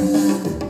Música